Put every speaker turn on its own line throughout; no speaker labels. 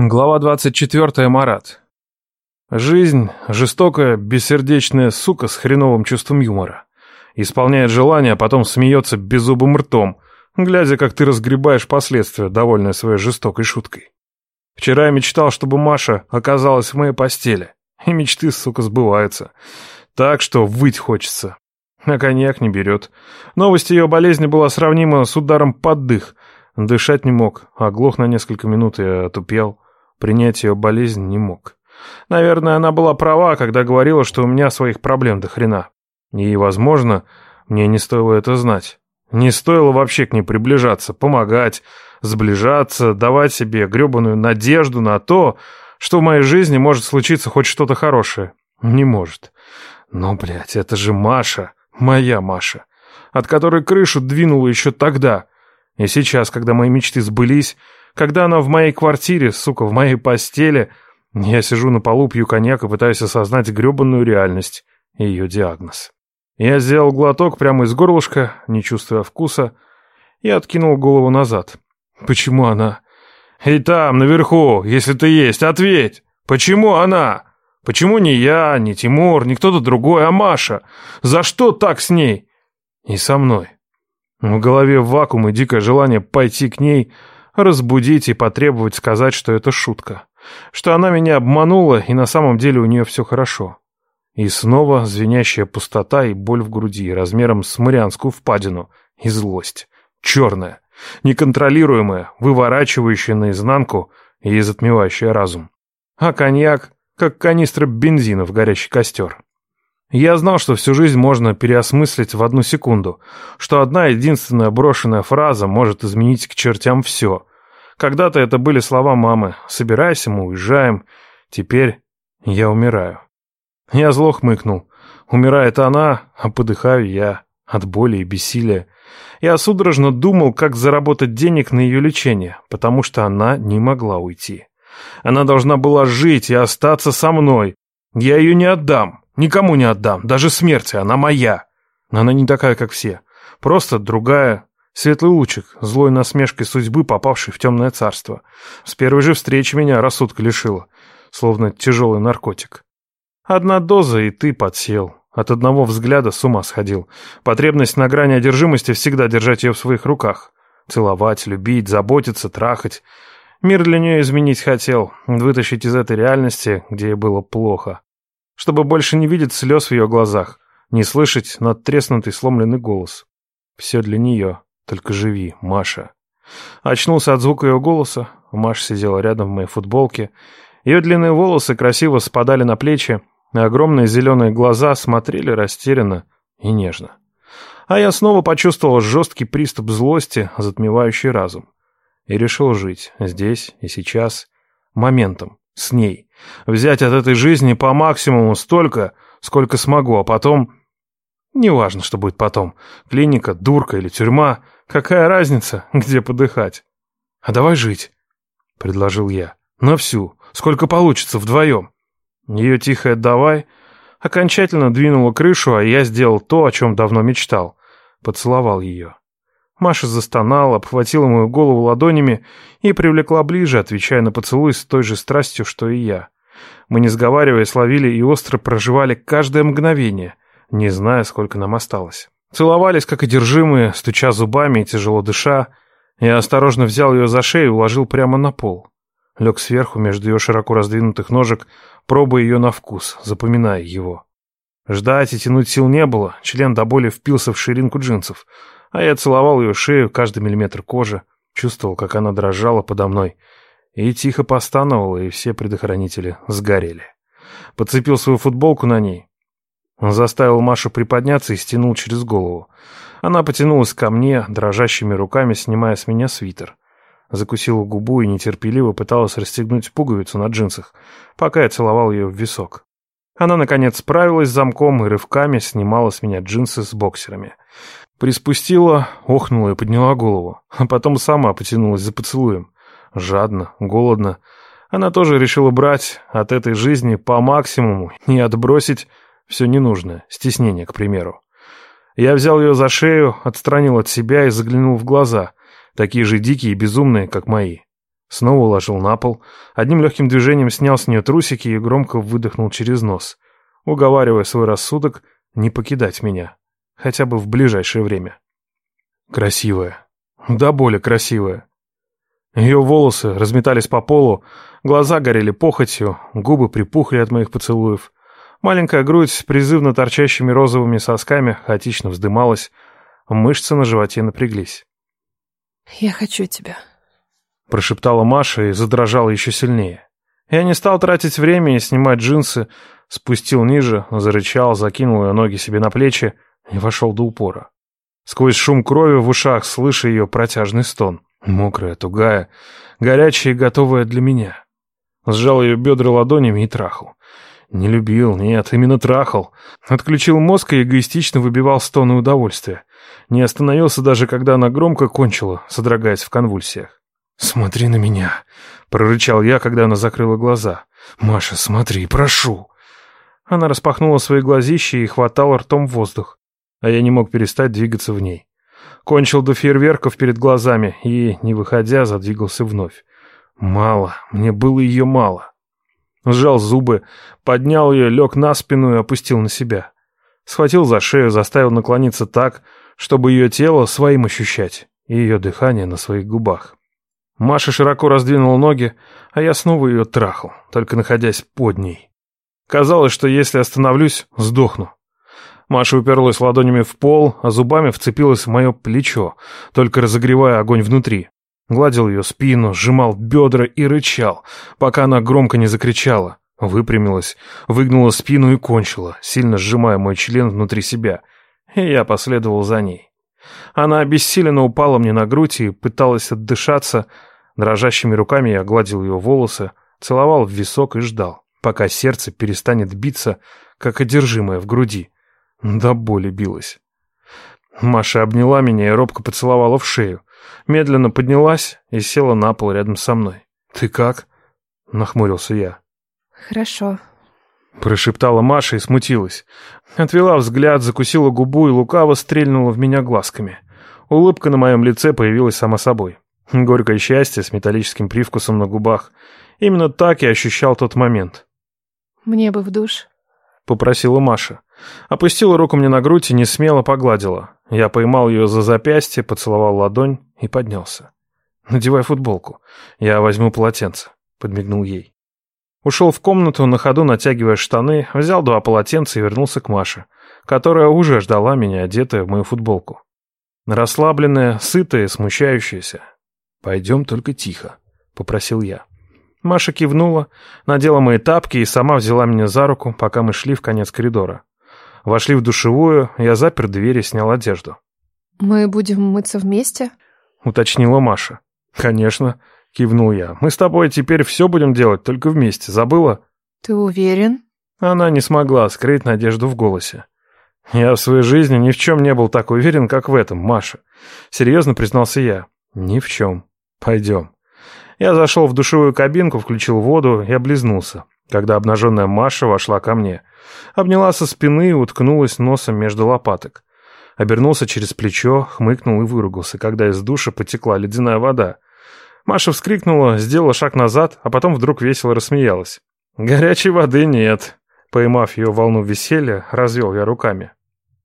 Глава 24. Марат. Жизнь — жестокая, бессердечная сука с хреновым чувством юмора. Исполняет желание, а потом смеется беззубым ртом, глядя, как ты разгребаешь последствия, довольная своей жестокой шуткой. Вчера я мечтал, чтобы Маша оказалась в моей постели. И мечты, сука, сбываются. Так что выть хочется. А коньяк не берет. Новость ее болезни была сравнима с ударом под дых. Дышать не мог, оглох на несколько минут и отупел. Принять ее болезнь не мог. Наверное, она была права, когда говорила, что у меня своих проблем до хрена. И, возможно, мне не стоило это знать. Не стоило вообще к ней приближаться, помогать, сближаться, давать себе гребаную надежду на то, что в моей жизни может случиться хоть что-то хорошее. Не может. Но, блядь, это же Маша, моя Маша, от которой крышу двинула еще тогда. И сейчас, когда мои мечты сбылись, когда она в моей квартире, сука, в моей постели, я сижу на полу, пью коньяк и пытаюсь осознать гребанную реальность и ее диагноз. Я сделал глоток прямо из горлышка, не чувствуя вкуса, и откинул голову назад. Почему она? И там, наверху, если ты есть, ответь! Почему она? Почему не я, не Тимур, не кто-то другой, а Маша? За что так с ней? И со мной. В голове вакуум и дикое желание пойти к ней, разбудить и потребовать сказать, что это шутка. Что она меня обманула, и на самом деле у нее все хорошо. И снова звенящая пустота и боль в груди, размером с Марианскую впадину, и злость. Черная, неконтролируемая, выворачивающая наизнанку и затмевающая разум. А коньяк, как канистра бензина в горящий костер. Я знал, что всю жизнь можно переосмыслить в одну секунду, что одна единственная брошенная фраза может изменить к чертям все. Когда-то это были слова мамы «Собирайся, мы уезжаем». Теперь я умираю. Я зло хмыкнул. Умирает она, а подыхаю я от боли и бессилия. Я судорожно думал, как заработать денег на ее лечение, потому что она не могла уйти. Она должна была жить и остаться со мной. Я ее не отдам. Никому не отдам, даже смерти, она моя. Она не такая, как все. Просто другая, светлый лучик, злой насмешкой судьбы, попавший в темное царство. С первой же встречи меня рассудка лишила, словно тяжелый наркотик. Одна доза, и ты подсел. От одного взгляда с ума сходил. Потребность на грани одержимости всегда держать ее в своих руках. Целовать, любить, заботиться, трахать. Мир для нее изменить хотел, вытащить из этой реальности, где ей было плохо чтобы больше не видеть слез в ее глазах, не слышать надтреснутый сломленный голос. Все для нее, только живи, Маша. Очнулся от звука ее голоса, Маша сидела рядом в моей футболке, ее длинные волосы красиво спадали на плечи, а огромные зеленые глаза смотрели растерянно и нежно. А я снова почувствовал жесткий приступ злости, затмевающий разум. И решил жить здесь и сейчас, моментом, с ней. Взять от этой жизни по максимуму столько, сколько смогу, а потом... Неважно, что будет потом. Клиника, дурка или тюрьма. Какая разница, где подыхать? А давай жить, — предложил я. На всю. Сколько получится вдвоем. Ее тихое «давай» окончательно двинуло крышу, а я сделал то, о чем давно мечтал. Поцеловал ее. Маша застонала, обхватила мою голову ладонями и привлекла ближе, отвечая на поцелуй с той же страстью, что и я. Мы, не сговариваясь, ловили и остро проживали каждое мгновение, не зная, сколько нам осталось. Целовались, как одержимые, стуча зубами и тяжело дыша. Я осторожно взял ее за шею и уложил прямо на пол. Лег сверху между ее широко раздвинутых ножек, пробуя ее на вкус, запоминая его. Ждать и тянуть сил не было, член до боли впился в ширинку джинсов — а я целовал ее шею, каждый миллиметр кожи, чувствовал, как она дрожала подо мной, и тихо постановала, и все предохранители сгорели. Подцепил свою футболку на ней. Заставил Машу приподняться и стянул через голову. Она потянулась ко мне, дрожащими руками снимая с меня свитер. Закусила губу и нетерпеливо пыталась расстегнуть пуговицу на джинсах, пока я целовал ее в висок. Она, наконец, справилась с замком и рывками снимала с меня джинсы с боксерами. Приспустила, охнула и подняла голову, а потом сама потянулась за поцелуем. Жадно, голодно. Она тоже решила брать от этой жизни по максимуму и отбросить все ненужное, стеснение, к примеру. Я взял ее за шею, отстранил от себя и заглянул в глаза, такие же дикие и безумные, как мои. Снова уложил на пол, одним легким движением снял с нее трусики и громко выдохнул через нос, уговаривая свой рассудок не покидать меня, хотя бы в ближайшее время. Красивая. Да более красивая. Ее волосы разметались по полу, глаза горели похотью, губы припухли от моих поцелуев. Маленькая грудь с призывно торчащими розовыми сосками хаотично вздымалась, мышцы на животе напряглись.
«Я хочу тебя», —
прошептала Маша и задрожала еще сильнее. Я не стал тратить время и снимать джинсы, спустил ниже, зарычал, закинул ее ноги себе на плечи и вошел до упора. Сквозь шум крови в ушах слыша ее протяжный стон. Мокрая, тугая, горячая и готовая для меня. Сжал ее бедра ладонями и трахал. Не любил, нет, именно трахал. Отключил мозг и эгоистично выбивал стоны удовольствия. Не остановился даже, когда она громко кончила, содрогаясь в конвульсиях. «Смотри на меня!» — прорычал я, когда она закрыла глаза. «Маша, смотри, прошу!» Она распахнула свои глазища и хватала ртом воздух, а я не мог перестать двигаться в ней. Кончил до фейерверков перед глазами и, не выходя, задвигался вновь. Мало, мне было ее мало. Сжал зубы, поднял ее, лег на спину и опустил на себя. Схватил за шею, заставил наклониться так, чтобы ее тело своим ощущать, и ее дыхание на своих губах. Маша широко раздвинула ноги, а я снова ее трахал, только находясь под ней. Казалось, что если остановлюсь, сдохну. Маша уперлась ладонями в пол, а зубами вцепилась в мое плечо, только разогревая огонь внутри. Гладил ее спину, сжимал бедра и рычал, пока она громко не закричала. Выпрямилась, выгнула спину и кончила, сильно сжимая мой член внутри себя. И я последовал за ней. Она обессиленно упала мне на грудь и пыталась отдышаться. Дрожащими руками я гладил ее волосы, целовал в висок и ждал, пока сердце перестанет биться, как одержимое в груди. До боли билось. Маша обняла меня и робко поцеловала в шею. Медленно поднялась и села на пол рядом со мной. «Ты как?» — нахмурился я.
«Хорошо», —
прошептала Маша и смутилась. Отвела взгляд, закусила губу и лукаво стрельнула в меня глазками. Улыбка на моем лице появилась сама собой. Горькое счастье с металлическим привкусом на губах. Именно так я ощущал тот момент.
«Мне бы в душ», —
попросила Маша. Опустила руку мне на грудь и не смело погладила. Я поймал ее за запястье, поцеловал ладонь и поднялся. «Надевай футболку. Я возьму полотенце», — подмигнул ей. Ушел в комнату, на ходу натягивая штаны, взял два полотенца и вернулся к Маше, которая уже ждала меня, одетая в мою футболку. Расслабленная, сытая, смущающаяся. «Пойдем только тихо», — попросил я. Маша кивнула, надела мои тапки и сама взяла меня за руку, пока мы шли в конец коридора. Вошли в душевую, я запер дверь и снял одежду.
«Мы будем мыться вместе?»
— уточнила Маша. «Конечно», — кивнул я. «Мы с тобой теперь все будем делать, только вместе. Забыла?»
«Ты уверен?»
Она не смогла скрыть надежду в голосе. «Я в своей жизни ни в чем не был так уверен, как в этом, Маша. Серьезно признался я. Ни в чем. Пойдем». Я зашел в душевую кабинку, включил воду и облизнулся, когда обнаженная Маша вошла ко мне. Обняла со спины и уткнулась носом между лопаток. Обернулся через плечо, хмыкнул и выругался, когда из душа потекла ледяная вода. Маша вскрикнула, сделала шаг назад, а потом вдруг весело рассмеялась. «Горячей воды нет». Поймав ее волну веселья, развел я руками.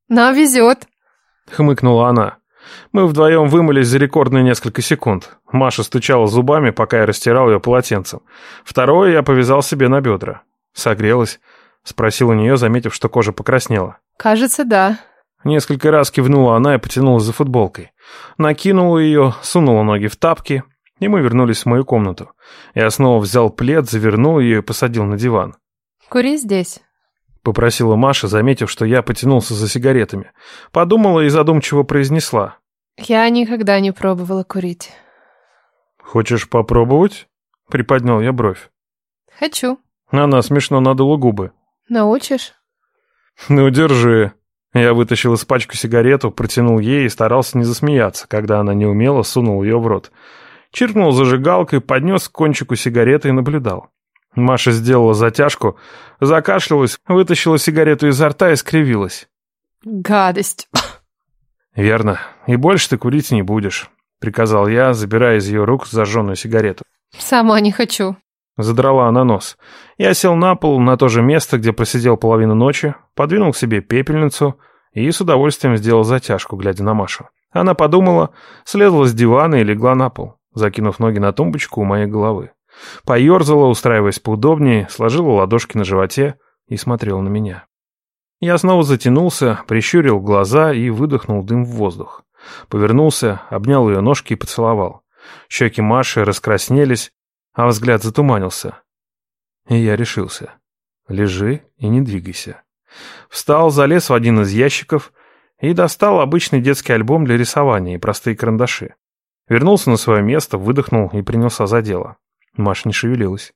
«Нам везет», —
хмыкнула она. Мы вдвоем вымылись за рекордные несколько секунд. Маша стучала зубами, пока я растирал ее полотенцем. Второе я повязал себе на бедра. Согрелась. Спросил у нее, заметив, что кожа покраснела.
«Кажется, да».
Несколько раз кивнула она и потянулась за футболкой. Накинула ее, сунула ноги в тапки, и мы вернулись в мою комнату. Я снова взял плед, завернул ее и посадил на диван.
«Кури здесь», —
попросила Маша, заметив, что я потянулся за сигаретами. Подумала и задумчиво произнесла.
«Я никогда не пробовала курить».
«Хочешь попробовать?» — приподнял я бровь.
«Хочу».
Она смешно надула губы.
«Научишь?»
«Ну, держи». Я вытащил из пачку сигарету, протянул ей и старался не засмеяться, когда она неумело сунула ее в рот. Чиркнул зажигалкой, поднес к кончику сигареты и наблюдал. Маша сделала затяжку, закашлялась, вытащила сигарету изо рта и скривилась.
«Гадость!»
«Верно. И больше ты курить не будешь», — приказал я, забирая из ее рук зажженную сигарету.
Сама не хочу.
Задрала она нос. Я сел на пол, на то же место, где просидел половину ночи, подвинул к себе пепельницу и с удовольствием сделал затяжку, глядя на Машу. Она подумала, слезла с дивана и легла на пол, закинув ноги на тумбочку у моей головы. Поерзала, устраиваясь поудобнее, сложила ладошки на животе и смотрела на меня. Я снова затянулся, прищурил глаза и выдохнул дым в воздух. Повернулся, обнял ее ножки и поцеловал. Щеки Маши раскраснелись, а взгляд затуманился. И я решился. Лежи и не двигайся. Встал, залез в один из ящиков и достал обычный детский альбом для рисования и простые карандаши. Вернулся на свое место, выдохнул и принялся за дело. Маша не шевелилась.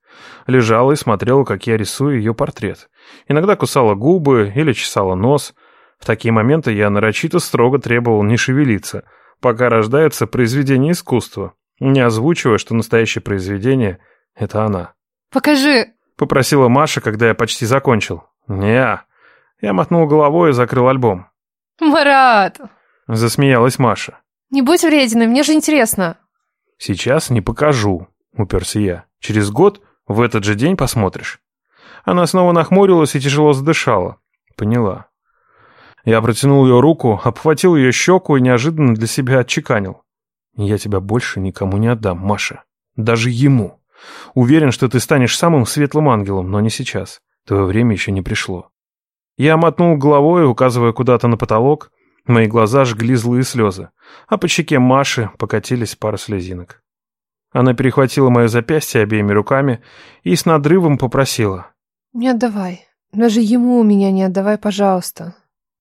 Лежала и смотрела, как я рисую ее портрет. Иногда кусала губы или чесала нос. В такие моменты я нарочито строго требовал не шевелиться, пока рождается произведение искусства, не озвучивая, что настоящее произведение — это она.
«Покажи!»
— попросила Маша, когда я почти закончил. не Я мотнул головой и закрыл альбом.
«Марат!»
— засмеялась Маша.
«Не будь врединой, мне же интересно».
«Сейчас не покажу», уперся я. «Через год в этот же день посмотришь». Она снова нахмурилась и тяжело задышала. Поняла. Я протянул ее руку, обхватил ее щеку и неожиданно для себя отчеканил. «Я тебя больше никому не отдам, Маша. Даже ему. Уверен, что ты станешь самым светлым ангелом, но не сейчас. Твое время еще не пришло». Я мотнул головой, указывая куда-то на потолок. Мои глаза жгли злые слезы, а по щеке Маши покатились пара слезинок. Она перехватила мое запястье обеими руками и с надрывом попросила.
«Не отдавай. Даже ему у меня не отдавай, пожалуйста.